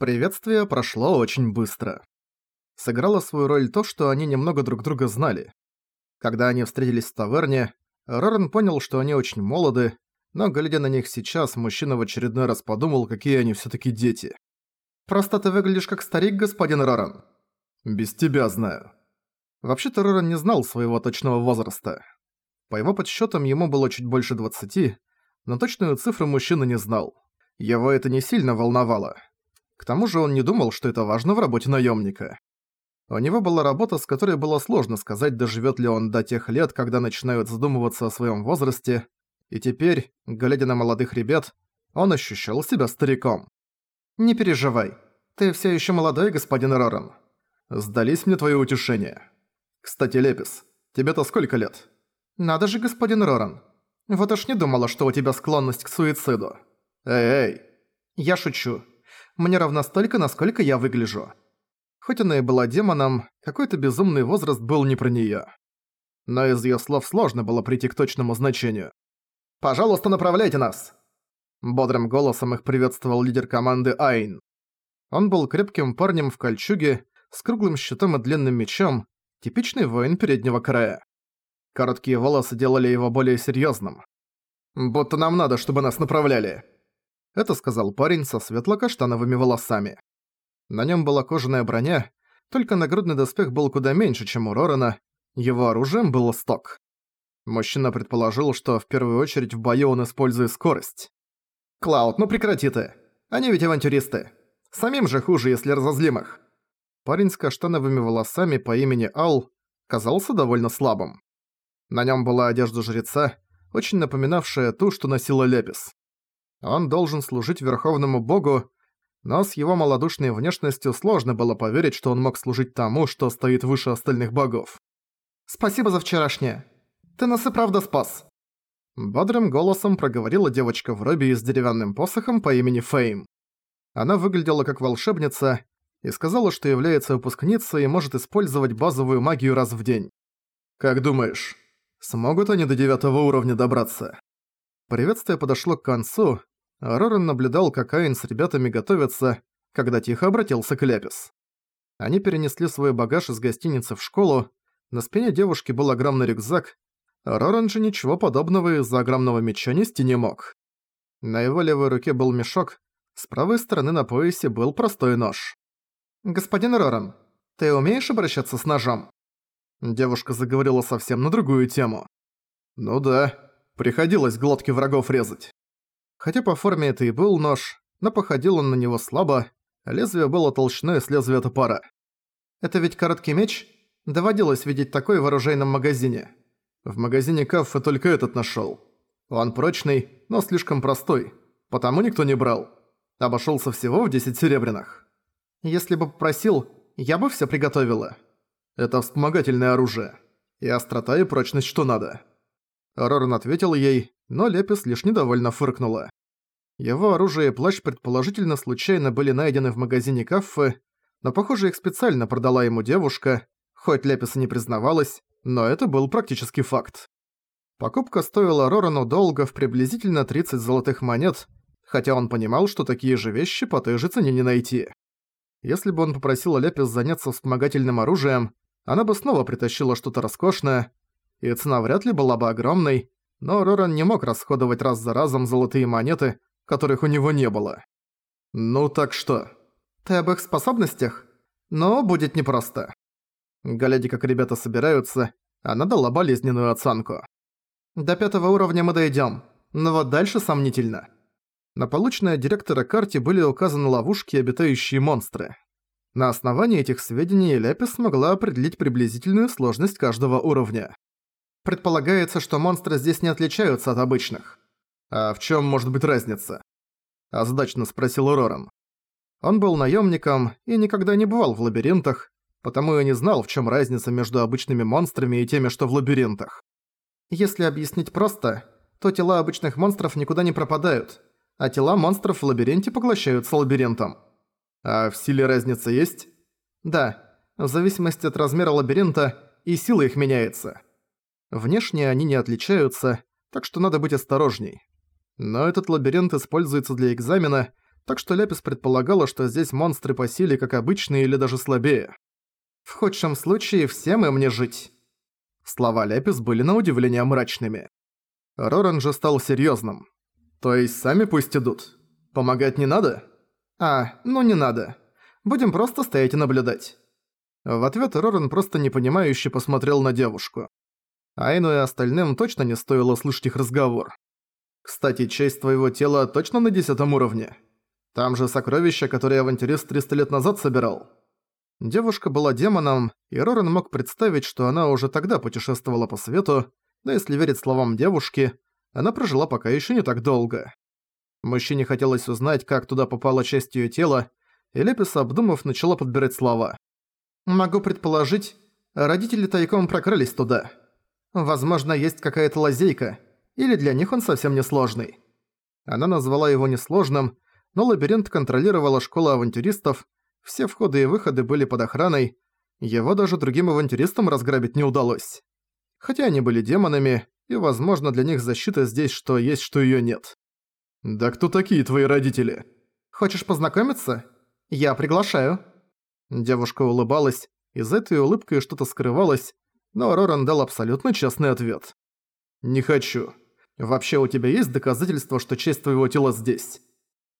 Приветствие прошло очень быстро. Сыграло свою роль то, что они немного друг друга знали. Когда они встретились в таверне, Рорен понял, что они очень молоды, но, глядя на них сейчас, мужчина в очередной раз подумал, какие они всё-таки дети. «Просто ты выглядишь как старик, господин Рорен». «Без тебя знаю». Вообще-то Рорен не знал своего точного возраста. По его подсчётам, ему было чуть больше двадцати, но точную цифру мужчина не знал. Его это не сильно волновало. К тому же он не думал, что это важно в работе наемника. У него была работа, с которой было сложно сказать, доживет ли он до тех лет, когда начинают задумываться о своем возрасте, и теперь, глядя на молодых ребят, он ощущал себя стариком. «Не переживай, ты все еще молодой, господин Роран. Сдались мне твои утешения. Кстати, Лепис, тебе-то сколько лет?» «Надо же, господин Роран. Вот уж не думала, что у тебя склонность к суициду». «Эй-эй!» «Я шучу. Мне равно столько, насколько я выгляжу. Хоть она и была демоном, какой-то безумный возраст был не про неё. Но из её слов сложно было прийти к точному значению. «Пожалуйста, направляйте нас!» Бодрым голосом их приветствовал лидер команды Айн. Он был крепким парнем в кольчуге, с круглым щитом и длинным мечом, типичный воин переднего края. Короткие волосы делали его более серьёзным. «Будто нам надо, чтобы нас направляли», это сказал парень со светло-каштановыми волосами. На нем была кожаная броня, только нагрудный доспех был куда меньше, чем у Рорана, его оружием был сток. Мужчина предположил, что в первую очередь в бою он использует скорость. «Клауд, ну прекрати ты! Они ведь авантюристы! Самим же хуже, если разозлим их!» Парень с каштановыми волосами по имени Ал казался довольно слабым. На нем была одежда жреца, очень напоминавшая ту, что носила Лепис. Он должен служить Верховному Богу, но с его малодушной внешностью сложно было поверить, что он мог служить тому, что стоит выше остальных богов. «Спасибо за вчерашнее. Ты нас и правда спас!» Бодрым голосом проговорила девочка в робе с деревянным посохом по имени Фейм. Она выглядела как волшебница и сказала, что является выпускницей и может использовать базовую магию раз в день. «Как думаешь, смогут они до девятого уровня добраться?» Приветствие подошло к концу, Роран наблюдал, как Айн с ребятами готовятся, когда тихо обратился к Ляпис. Они перенесли свой багаж из гостиницы в школу, на спине девушки был огромный рюкзак, а же ничего подобного из-за огромного меча нести не мог. На его левой руке был мешок, с правой стороны на поясе был простой нож. «Господин Роран, ты умеешь обращаться с ножом?» Девушка заговорила совсем на другую тему. «Ну да, приходилось глотки врагов резать». Хотя по форме это и был нож, но походил он на него слабо, лезвие было толщиной с лезвия топора. «Это ведь короткий меч?» Доводилось видеть такой в оружейном магазине. В магазине Каффе только этот нашёл. Он прочный, но слишком простой, потому никто не брал. Обошёлся всего в 10 серебряных. Если бы попросил, я бы всё приготовила. Это вспомогательное оружие. И острота и прочность что надо. Роран ответил ей, но Лепис лишь недовольно фыркнула. Его оружие и плащ предположительно случайно были найдены в магазине кафе, но похоже их специально продала ему девушка, хоть Лепис и не признавалась, но это был практически факт. Покупка стоила Рорану долго в приблизительно 30 золотых монет, хотя он понимал, что такие же вещи по той же цене не найти. Если бы он попросил Лепис заняться вспомогательным оружием, она бы снова притащила что-то роскошное, и цена вряд ли была бы огромной, но Роран не мог расходовать раз за разом золотые монеты, которых у него не было. «Ну так что?» «Ты об их способностях? Но будет непросто». Глядя, как ребята собираются, она дала болезненную оценку. «До пятого уровня мы дойдём, но вот дальше сомнительно». На полученной директора карте были указаны ловушки обитающие монстры. На основании этих сведений Ляпис смогла определить приблизительную сложность каждого уровня. Предполагается, что монстры здесь не отличаются от обычных. А в чем может быть разница? Озадачно спросил Роран. Он был наемником и никогда не бывал в лабиринтах, потому и не знал, в чем разница между обычными монстрами и теми, что в лабиринтах. Если объяснить просто, то тела обычных монстров никуда не пропадают, а тела монстров в лабиринте поглощаются лабиринтом. А в силе разница есть? Да, в зависимости от размера лабиринта и сила их меняется. Внешне они не отличаются, так что надо быть осторожней. Но этот лабиринт используется для экзамена, так что Ляпис предполагала, что здесь монстры по силе как обычные или даже слабее. «В худшем случае всем им не жить». Слова Ляпис были на удивление мрачными. Роран же стал серьёзным. «То есть сами пусть идут? Помогать не надо?» «А, ну не надо. Будем просто стоять и наблюдать». В ответ Роран просто непонимающе посмотрел на девушку. Айну и остальным точно не стоило слышать их разговор. «Кстати, честь твоего тела точно на десятом уровне? Там же сокровища, которые авантюрист 300 лет назад собирал». Девушка была демоном, и Роран мог представить, что она уже тогда путешествовала по свету, но если верить словам девушки, она прожила пока еще не так долго. Мужчине хотелось узнать, как туда попала часть её тела, и Лепис, обдумав, начала подбирать слова. «Могу предположить, родители тайком прокрылись туда. Возможно, есть какая-то лазейка, или для них он совсем не сложный». Она назвала его несложным, но лабиринт контролировала школа авантюристов, все входы и выходы были под охраной, его даже другим авантюристам разграбить не удалось. Хотя они были демонами, и, возможно, для них защита здесь что есть, что её нет. «Да кто такие твои родители?» «Хочешь познакомиться? Я приглашаю». Девушка улыбалась, и за этой улыбкой что-то скрывалось, но Роран дал абсолютно честный ответ. «Не хочу. Вообще у тебя есть доказательства, что часть твоего тела здесь?»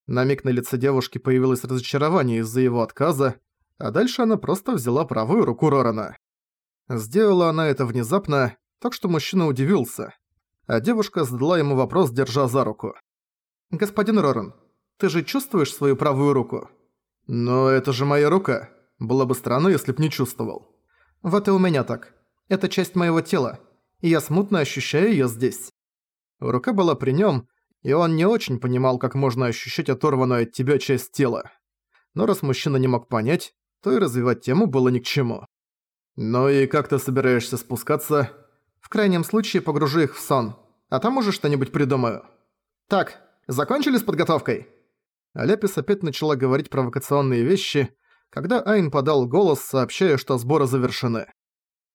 На миг на лице девушки появилось разочарование из-за его отказа, а дальше она просто взяла правую руку Рорана. Сделала она это внезапно, так что мужчина удивился, а девушка задала ему вопрос, держа за руку. «Господин Роран, ты же чувствуешь свою правую руку?» «Но это же моя рука. Было бы странно, если б не чувствовал». «Вот и у меня так. Это часть моего тела, и я смутно ощущаю её здесь». Рука была при нём, и он не очень понимал, как можно ощущать оторванную от тебя часть тела. Но раз мужчина не мог понять, то и развивать тему было ни к чему. «Ну и как ты собираешься спускаться?» «В крайнем случае погружу их в сон, а там уже что-нибудь придумаю». «Так, Закончили с подготовкой?» Аляпис опять начала говорить провокационные вещи, когда Айн подал голос, сообщая, что сборы завершены.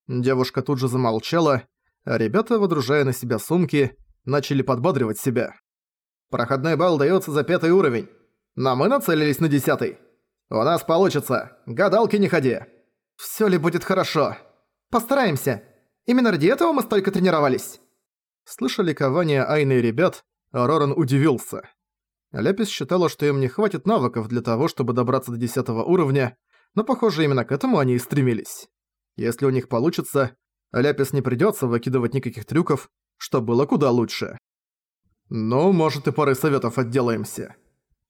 Девушка тут же замолчала, а ребята, водружая на себя сумки, начали подбадривать себя. «Проходной балл даётся за пятый уровень, но мы нацелились на десятый. У нас получится, гадалки не ходи!» «Всё ли будет хорошо? Постараемся. Именно ради этого мы столько тренировались!» Слышали кование Айны и ребят, Роран удивился. Ляпис считала, что им не хватит навыков для того, чтобы добраться до 10 уровня, но, похоже, именно к этому они и стремились. Если у них получится, Ляпис не придётся выкидывать никаких трюков, что было куда лучше. Ну, может, и пары советов отделаемся.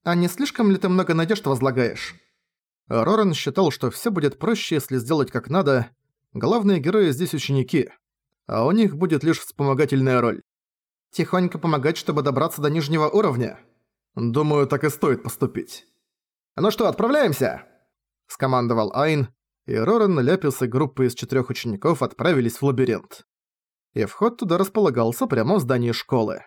А не слишком ли ты много надежд возлагаешь? Роран считал, что всё будет проще, если сделать как надо. Главные герои здесь ученики, а у них будет лишь вспомогательная роль. Тихонько помогать, чтобы добраться до нижнего уровня? Думаю, так и стоит поступить. «Ну что, отправляемся?» – скомандовал Айн, и Роран, Ляпис и группа из четырёх учеников отправились в лабиринт. И вход туда располагался прямо в здании школы.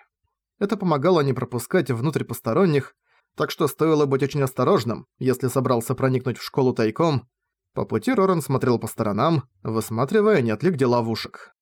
Это помогало не пропускать внутрь посторонних, так что стоило быть очень осторожным, если собрался проникнуть в школу тайком. По пути Роран смотрел по сторонам, высматривая, нет ли где ловушек.